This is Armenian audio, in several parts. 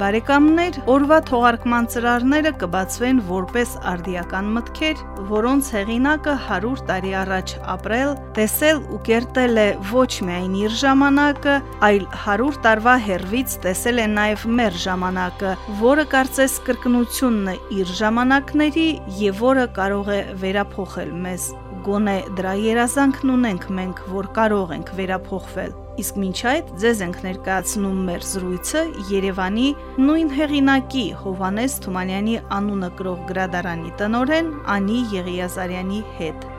Բարեկամներ, օրվա թողարկման ծրարները կբացվեն որպես արդիական մտքեր, որոնց հեղինակը 100 տարի առաջ ապրել, տեսել ու կերտել է ոչ միայն իր ժամանակը, այլ 100 տարվա հերվից տեսել է նաև մեր ժամանակը, որը կարծես կրկնությունն է իր ժամանակների եւ որը կարող է վերափոխել մեզ։ Գոնե դրա երազանքն ունենք մենք, որ կարող ենք վերափոխվել։ Իսկ մինչ այդ ձեզ ենք ներկայացնում մեր զրույցը Երևանի նույն հեղինակի Հովանես Թումանյանի անունը կրող գրադարանի տնորեն Անի Եղիազարյանի հետ։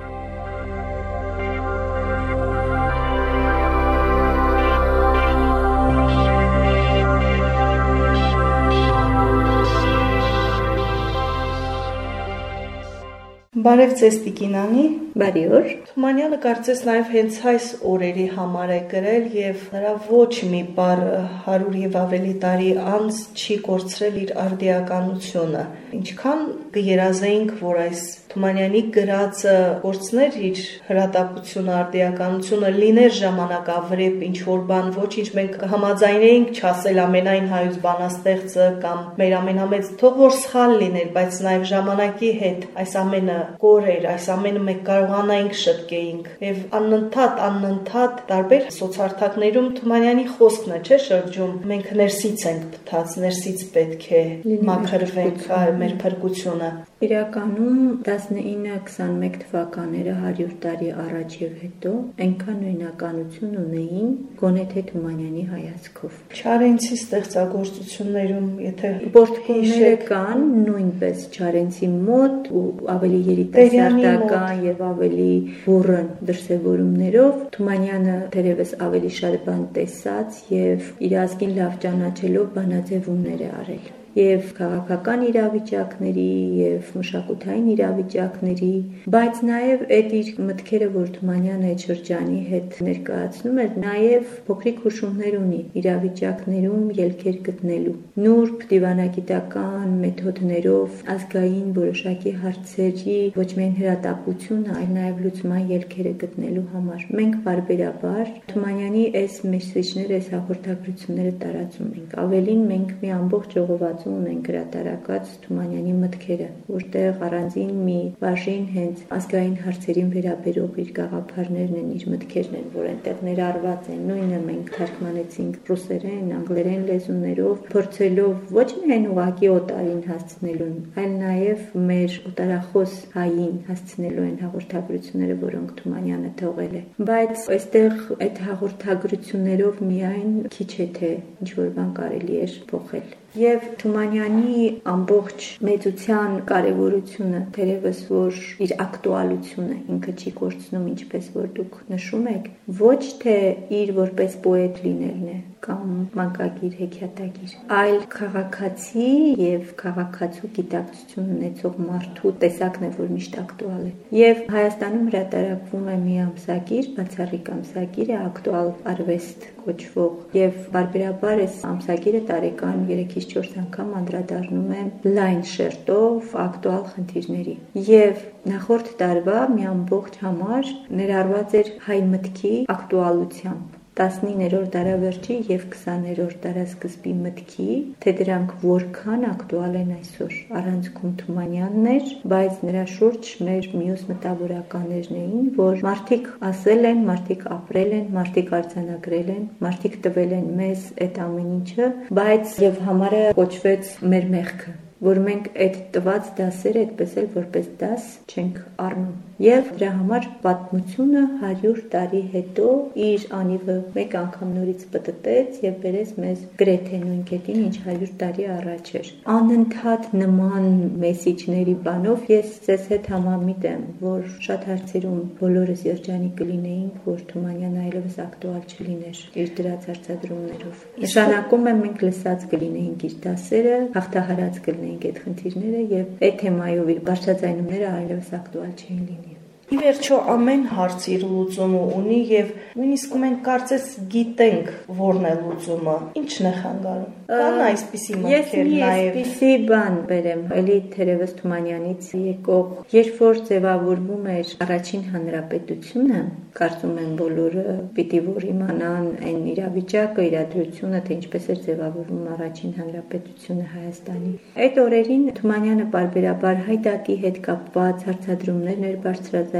Բարև ձեզ Տիկինանի։ Բարի օր։ Թումանյանը կարծես նաև հենց այս օրերի համար է գրել եւ նրա ոչ մի բառ 100 եւ ավելի տարի անց չի կորցրել իր արդիականությունը։ Ինչքան կերազեինք, որ այս Թումանյանի գրածը կորցներ իր հրատապությունը, արդիականությունը, լիներ ժամանակավրեպ ինչ որ բան, ոչինչ մենք կհամաձայնեինք չասել ամենայն հայոց բանաստեղծը կամ մեր ամենամեծ թող որ սխալ լիներ, բայց նաև ժամանակի հետ այս ամենը կորեր, այս ամենը մենք կարողանայինք շտկեինք։ Եվ անընդհատ, անընդհատ տարբեր սոցարթակներում Թումանյանի խոսքն է, չէ՞ շրջում։ Մենք ներսից ենք փթած, ներսից պետք է մաքրվենք մեր փրկությունը։ Իրականում 19-21 թվականները 100 տարի առաջ եւ հետո այնքան նույնականություն ունեին գոնե թե Թումանյանի հայացքով։ Չարենցի ստեղծագործություններում, եթե պորտկումները կան, նույնպես Չարենցի մոտ ու ավելի երիտասարդական եւ ավելի բուրըն դրսևորումներով Թումանյանը դերևս ավելի շատ բան տեսած եւ իր ազգին լավ ճանաչելով բանաձևումներ է արել եւ քաղաքական իրավիճակների եւ մշակութային իրավիճակների, բայց նաեւ այդ իր մտքերը, որ Թումանյանը այդ շրջանի հետ ներկայացնում էր, նաեւ փոքրիկ հուշումներ ունի իրավիճակներում ելքեր գտնելու։ Նուրբ դիվանագիտական մեթոդներով ազգային որոշակի հարցերի ոչ միայն հրատապությունը, այլ նաեւ լուծման ելքերը գտնելու համար։ Մենք բարբերաբար Թումանյանի այս մեսեջները, այս հաղորդագրությունները տարածում ենք։ Ավելին մենք մի ամբողջ ժողոված ստացում ունենք գրատարակած Թումանյանի մտքերը, որտեղ առանձին մի բաժին հենց ազգային հարցերին վերաբերող իր գաղափարներն են, իր մտքերն են, որ այնտեղ ներառված են։ Նույնը մենք թարգմանեցինք ռուսերեն, անգլերեն լեզուներով, փորձելով ոչ միայն ուղակի օտարին հասցնելուն, այլ նաև մեր օտարախոս հային հասցնելու են հաղորդագրությունները, որոնք Թումանյանը թողել է։ Բայց այստեղ այդ հաղորդագրություններով միայն քիչ է թե ինչ որ բան կարելի է փոխել։ Եվ Թումանյանի ամբողջ մեծության կարևորությունը, թերևս որ իր ակտուալությունը ինքը չի կորցնում, ինչպես որ դուք նշում եք, ոչ թե իր որպես պոետ լինելն է կամ մանկագիր հեքիաթագիր, այլ քաղաքացի եւ քաղաքացու գիտակցություն ունեցող մարդու տեսակն է, որ միշտ ակտուալ է։ Եվ Հայաստանում հրատարակվում է մի ամսագիր, բացառիկ ամսագիր է ակտուալ արվեստ կոչվող եւ բարբերաբար այս ամսագիրը տարեկան 3-ից 4 անգամ անդրադառնում է լայն շերտով ակտուալ խնդիրների։ Եվ նախորդ տարվա մի ամբողջ համար ներառված էր հայ մտքի ակտուալությամբ 19-րդ դարավերջի եւ 20-րդ դարասկզբի մտքի, թե դրանք որքան ակտուալ են այսօր։ Առանցքում Թումանյանն էր, բայց նրա շուրջ մեր մյուս մտավորականներն էին, որ մարդիկ ասել են, մարդիկ ապրել են, մարդիկ արձանագրել են, մարդիկ տվել են մեզ այդ ամեն ինչը, բայց եւ համարը կոչվեց մեր մեղքը որ մենք այդ տված դասերը այդպես էլ որպես դաս չենք առնում։ Եվ դրա համար պատմությունը 100 տարի հետո իր անիվը մեկ անգամ նորից պտտեց եւ բերեց մեզ գրեթե նույն կետին, ինչ 100 տարի առաջ էր։ Անընդհատ նման մեսիջների բանով ես ձեզ հետ համամիտ եմ, որ շատ հարցերում բոլորս երջանիկ կլինեինք, որ Թումանյան այլևս ակտուալ չլիներ իր դրած հարցադրումներով։ Նշանակում է մենք լսած կլինեինք իր դասերը, հաղթահարած կլինեինք այդ խնդիրները եւ այդ թեմայով իր բարձրաձայնումները այլևս ակտուալ չէին լինի։ Ի վերջո ամեն հարց իր լուծումը ունի եւ նույնիսկ մենք կարծես գիտենք որն է լուծումը։ Ինչն է խանգարում։ Կան այսպիսի մտքեր նաեւ։ Ես այսպիսի բան բերեմ, էլի Թերևս Թումանյանից եկող, երբ որ ձևավորվում էր առաջին հանրապետությունը, կարծում եմ բոլորը պիտի որ իմանան այն իրավիճակը, իրադրությունը, թե ինչպես էր ձևավորվում առաջին հանրապետությունը Հայաստանի։ Այդ օրերին Թումանյանը բարբերաբար հայտակի հետ կապված հարցադրումներ ներ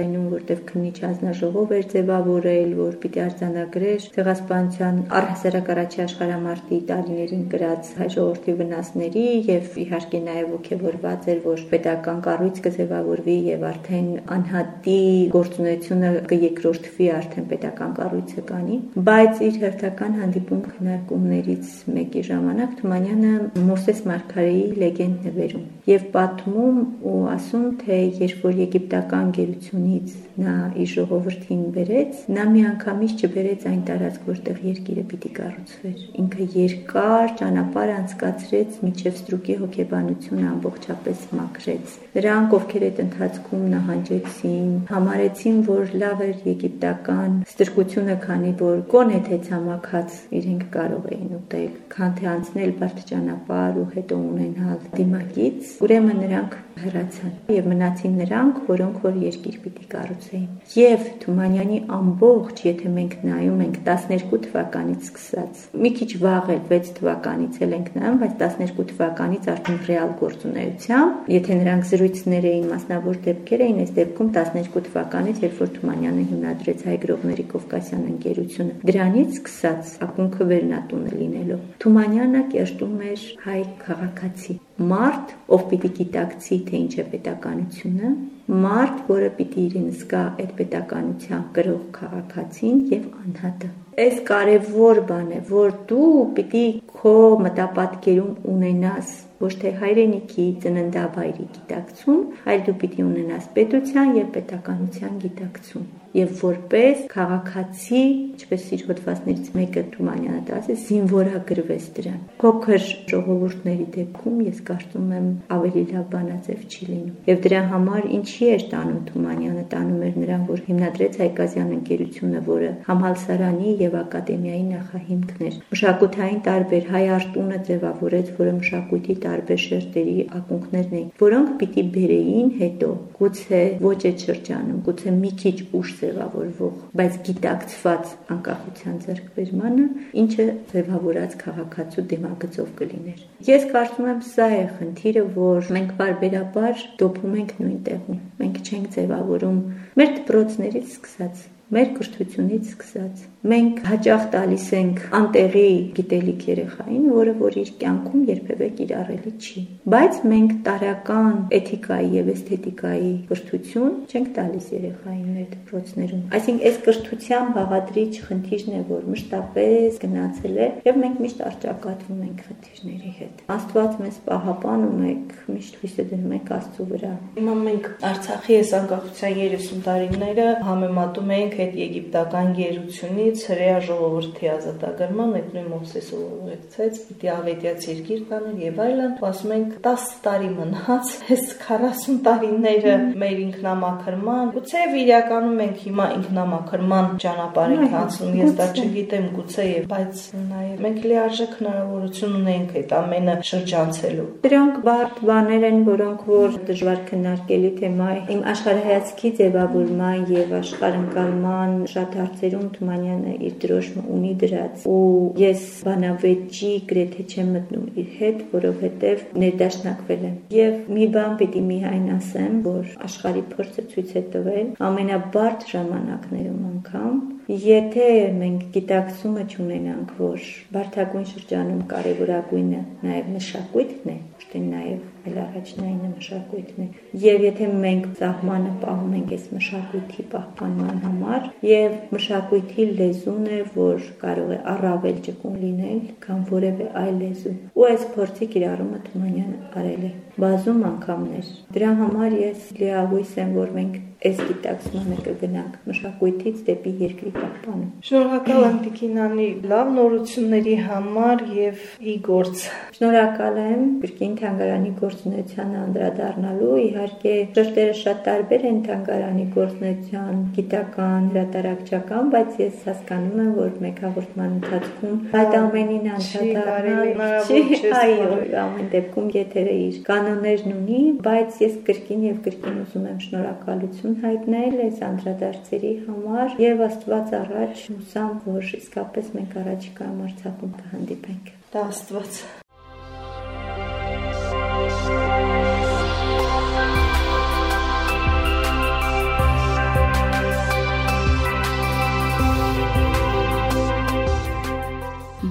բարձրացրել ձայնում, որտեղ քննիչ հանձնաժողով էր ձևավորել, որ պիտի արձանագրեր ցեղասպանության առհասարակ առաջի աշխարհամարտի տարիներին գրած հայ ժողովրդի վնասների եւ իհարկե նաեւ ողջավորված էր, որ պետական կառույց կձևավորվի եւ արդեն անհատի գործունեությունը կերկրորդվի արդեն պետական կառույցը կանի, բայց իր հերթական հանդիպում քննարկումներից մեկի ժամանակ Թումանյանը Մովսես Մարգարեի լեգենդ նվերում եւ պատմում ու ասում թե երբ որ եգիպտական գերությունի Երևանից նա իր ժողովրդին բերեց, նա միանգամից չբերեց այն տարածք, որտեղ երկիրը պիտի կառուցվեր։ Ինքը երկար ճանապարհ անցկացրեց միջև Ստրուկի հոգեբանությունը ամբողջապես մաքրեց։ Նրանք, ովքեր այդ ընթացքում նահանջեցին, համարեցին, որ լավ էր եգիպտական ստրկությունը, քանի որ գոնե թե ցամաքած իրենք կարող էին ուտել, քան թե անցնել բարդ ճանապարհ ու հետո ունենալ դիմակից։ Ուրեմն նրանք հեռացան եւ մնացին նրանք, որոնք որ երկիր պիտի կառուցեին։ Եվ Թումանյանի ամբողջ, եթե մենք նայում ենք 12 թվականից սկսած, մի քիչ վաղ էլ 6 թվականից էլ ենք նայում, բայց 12 թվականից արդեն ռեալ գործունեությամբ, եթե նրանք զրույցներ էին մասնավոր դեպքեր էին, այս դեպքում 12 թվականից, երբ որ Թումանյանը հիմնադրեց հայ գրողների Կովկասյան ընկերությունը, դրանից սկսած ակունքը վերնատունը լինելով Թումանյանը կերտում էր հայ քաղաքացի մարդ, ով պիտի գիտակցի, թե ինչ է պետականությունը, մարդ, որը պիտի իրեն զգա այդ պետականության գրող քաղաքացին եւ անհատը։ Այս կարևոր բան է, որ դու պիտի քո մտապատկերում ունենաս ոչ թե հայրենիքի ծննդաբայրի գիտակցում, այլ դու պիտի ունենաս պետության եւ պետականության գիտակցում եւ որպես քաղաքացի, ինչպես իր հոդվածներից մեկը Թումանյանը դասը զինվորագրվեց դրան։ Փոքր ժողովուրդների դեպքում ես կարծում եմ ավելի լավ բանաձև չի լինում։ Եվ դրա համար ինչի էր տանում Թումանյանը, տանում էր նրան, որ հիմնադրեց Հայկազյան ընկերությունը, որը համալսարանի եւ ակադեմիայի նախահիմքն էր։ Մշակութային տարբեր հայ արտունը ձևավորեց, որը մշակույթի տարբեր շերտերի ակունքներն էին, որոնք պիտի բերեին հետո, գուցե ոչ այդ շրջանում, գուցե մի քիչ ուշ ձևավորվող, բայց գիտակցված անկախության ձեռքբերմանը, ինչը ձևավորած քաղաքացու դիմագծով կլիներ։ Ես կարծում եմ սա է խնդիրը, որ մենք բարբերաբար դոփում ենք նույն տեղում։ Մենք չենք ձևավորում մեր դպրոցներից սկսած մեր կրթությունից սկսած մենք հաճախ տալիս ենք անտեղի գիտելիք երեխային, որը որ իր կյանքում երբևէ կիրառելի չի։ Բայց մենք տարական էթիկայի եւ էսթետիկայի կրթություն չենք տալիս երեխային մեր դպրոցներում։ Այսինքն այս կրթության բաղադրիչ խնդիրն է, որ մշտապես գնացել է եւ մենք միշտ արճակատվում ենք խնդիրների հետ։ Աստված մեզ պահապանում եք, միշտ հույսը դնում ենք Աստծո վրա։ Հիմա մենք Արցախի այս անկախության 30 տարիները համեմատում ենք այդ եգիպտական գերությունից հրեա ժողովրդի ազատագրման այդ նույն Մովսեսը ուղեկցեց, պիտի ավետյաց երկիր տաներ եւ այլն, ասում ենք 10 տարի մնաց, այս 40 տարիները մեր ինքնամաքրման, գուցե իրականում մենք հիմա ինքնամաքրման ճանապարհ ենք անցնում, ես դա չգիտեմ, գուցե եւ բայց նաեւ մենք լիարժեք հնարավորություն ունենք այդ ամենը շրջանցելու։ Դրանք բարդ բաներ են, որոնք որ դժվար քննարկելի թեմա է։ Իմ աշխարհայացքի ձևավորման եւ աշխարհընկալման շատ հարցերում Թումանյանը իր դրոշմը ունի դրած ու ես բանավեճի գրեթե չեմ մտնում իր հետ, որովհետև ներդաշնակվել եմ։ Եվ մի բան պիտի միայն ասեմ, որ աշխարհի փորձը ցույց է տվել ամենաբարդ ժամանակներում անգամ Եթե մենք գիտակցումը չունենանք, որ բարթագույն շրջանում կարևորագույնը նաև մշակույթն է, թե նաև այլ առաջնայինը մշակույթն է։ Եվ եթե մենք սահմանը պահում ենք այս մշակույթի պահպանման համար, եւ մշակույթի լեզուն է, որ կարող է առավել ճկուն լինել, քան որևէ այլ լեզու։ Ու այս փորձի կիրառումը Թումանյանը արել է բազում անգամներ։ Դրա համար ես լիահույս եմ, որ մենք այս գիտակցմանը կգնանք մշակույթից դեպի երկրի պահպանում։ Շնորհակալ եմ Տիկինանի լավ նորությունների համար եւ ի գործ։ Շնորհակալ եմ Բրկին թանգարանի գործունեությանը անդրադառնալու։ Իհարկե, շերտերը շատ տարբեր են թանգարանի գործունեության, գիտական, հրատարակչական, բայց ես հասկանում եմ, որ մեկ հաղորդման ընթացքում այդ ամենին անդրադառնալ չի, այո, ամեն դեպքում եթերը իր կանոններն ունի, բայց ես կրկին եւ կրկին ուզում եմ շնորհակալություն հայտնել այս անդրադարձերի համար եւ Աստված առաջ հուսամ, որ իսկապես մենք առաջիկայում Արցախում կհանդիպենք։ Դա Աստված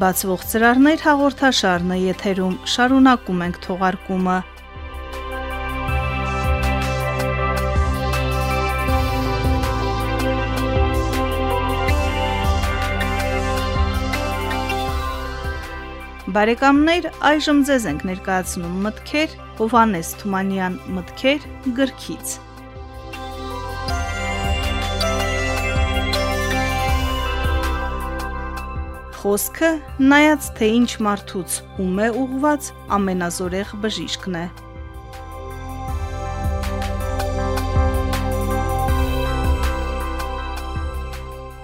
Բացվող ծրարներ հաղորդաշարն է եթերում շարունակում ենք թողարկումը Բարեկամներ, այժմ ձեզ ենք ներկայացնում մտքեր Հովանես Թումանյան մտքեր գրքից։ Խոսքը նայած թե ինչ մարդուց ում է ուղված ամենազորեղ բժիշկն է։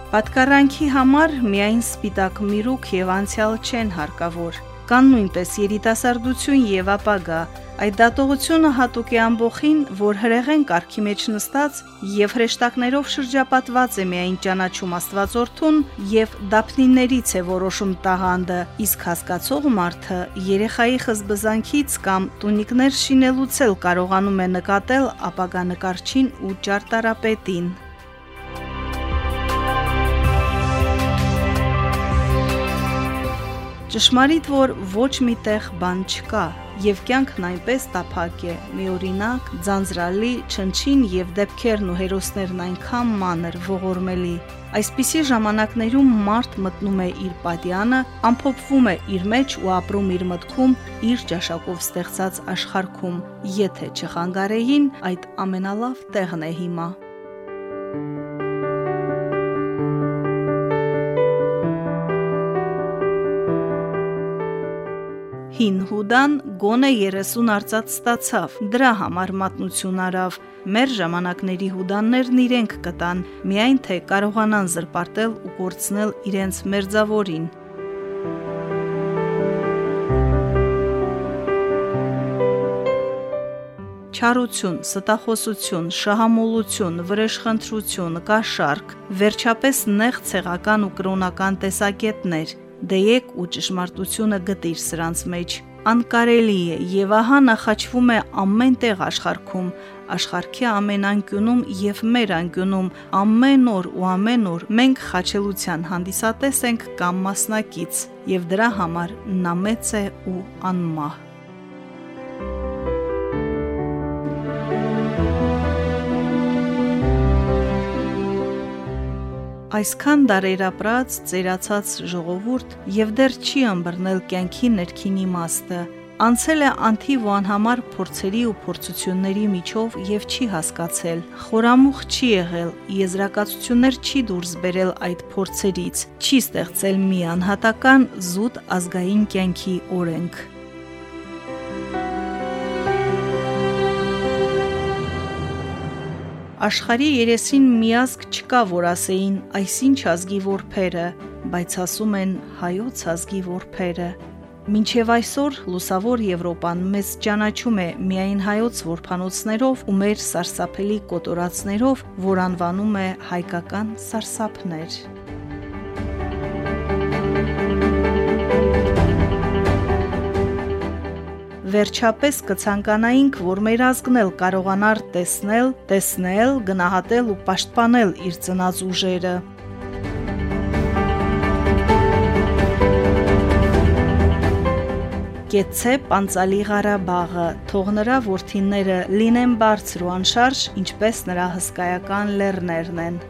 Պատկառանքի համար միայն սպիտակ միրուք եւ անցյալ չեն հարկավոր։ Կան նույնպես երիտասարդություն եւ ապագա։ Այդ դատողությունը հատուկ է ամբողին, որ հրեղեն կարգի մեջ նստած եւ հրեշտակներով շրջապատված է միայն ճանաչում Աստվածորդուն եւ դափնիներից է որոշում տաղանդը, իսկ հասկացող մարդը երեխայի խզբզանքից կամ տունիկներ շինելուց էլ կարողանում է նկատել ապագա նկարչին ու ճարտարապետին։ Ճշմարիտ որ ոչ մի տեղ բան չկա, եւ կյանքն այնպես տափակ է՝ միօրինակ, ձանձրալի, չնչին եւ դեպքերն ու հերոսներն այնքան մանր, ողորմելի։ Այսպիսի ժամանակներում մարդ մտնում է իր պատյանը, ամփոփվում է իր մեջ ու ապրում իր մտքում, իր ճաշակով ստեղծած աշխարհքում։ Եթե չխանգարեին, այդ ամենալավ տեղն է հիմա։ Հին Հուդան գոնե 30 արծաթ ստացավ, դրա համար մատնություն արավ։ Մեր ժամանակների հուդաններն իրենք կտան, միայն թե կարողանան զրպարտել ու կորցնել իրենց մերձավորին։ Չարություն, ստախոսություն, շահամոլություն, վրեժխնդրություն, կաշառք, վերջապես նեղ ցեղական ու կրոնական տեսակետներ, դեյեք ու ճշմարտությունը գտիր սրանց մեջ անկարելի է եւ ահա նախաճվում է ամեն տեղ աշխարհքում աշխարհքի ամեն անկյունում եւ մեր անկյունում ամեն օր ու ամեն օր մենք խաչելության հանդիսատես ենք կամ մասնակից եւ դրա համար նա մեծ է ու անմահ Այսքան դարեր ապրած, ծերացած ժողովուրդ եւ դեռ չի ըմբռնել կյանքի ներքին իմաստը։ Անցել է անթիվ ու անհամար փորձերի ու փորձությունների միջով եւ չի հասկացել։ Խորամուխ չի եղել, եզրակացություններ չի դուրս բերել այդ փորձերից, չի ստեղծել մի անհատական զուտ ազգային կյանքի օրենք։ Աշխարի երեսին միազգ չկա, որ ասեին այսինչ ազգի որբերը, բայց ասում են հայոց ազգի որբերը։ Մինչև այսօր լուսավոր Եվրոպան մեզ ճանաչում է միայն հայոց որբանոցներով ու մեր սարսափելի կոտորածներով, որ անվանում է հայկական սարսափներ։ վերջապես կցանկանայինք, որ մեր ազգն էլ կարողանար տեսնել, տեսնել, գնահատել ու պաշտպանել իր ծնած ուժերը։ Կեցե Պանցալի Ղարաբաղը, թող նրա ворթինները լինեն բարձր ու անշարժ, ինչպես նրա հսկայական լեռներն են։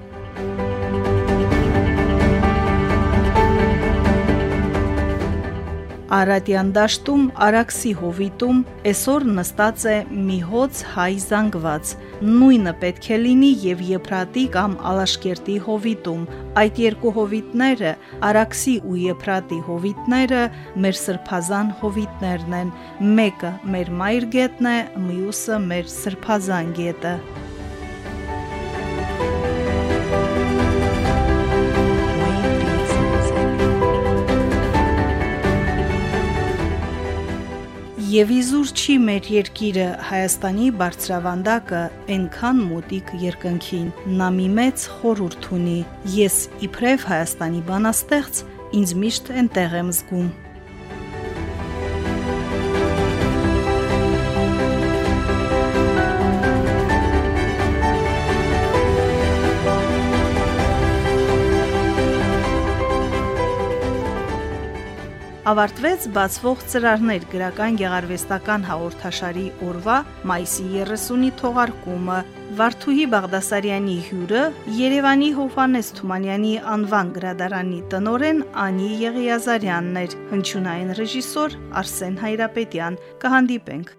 Արադյան դաշտում Արաքսի հովիտում այսօր նստած է մի հոց հայ զանգված։ Նույնը պետք է լինի եւ Եփրատի կամ Ալաշկերտի հովիտում։ Այդ երկու հովիտները, Արաքսի ու Եփրատի հովիտները, մեր սրբազան հովիտներն են։ Մեկը մեր մայր գետն է, մյուսը մեր սրբազան գետը։ Եվ իզուր չի մեր երկիրը Հայաստանի բարձրավանդակը այնքան մոտիկ երկնքին նա մի մեծ խորուրդ ունի ես իբրև Հայաստանի բանաստեղծ ինձ միշտ այնտեղ եմ զգում ավարտվեց բացվող ծրարներ գրական գեղարվեստական հաղորդաշարի օրվա մայիսի 30-ի թողարկումը Վարդուհի Բաղդասարյանի հյուրը Երևանի Հովանես Թումանյանի անվան գրադարանի տնորեն Անի Եղիազարյանն էր հնչյունային ռեժիսոր Արսեն Հայրապետյան կհանդիպենք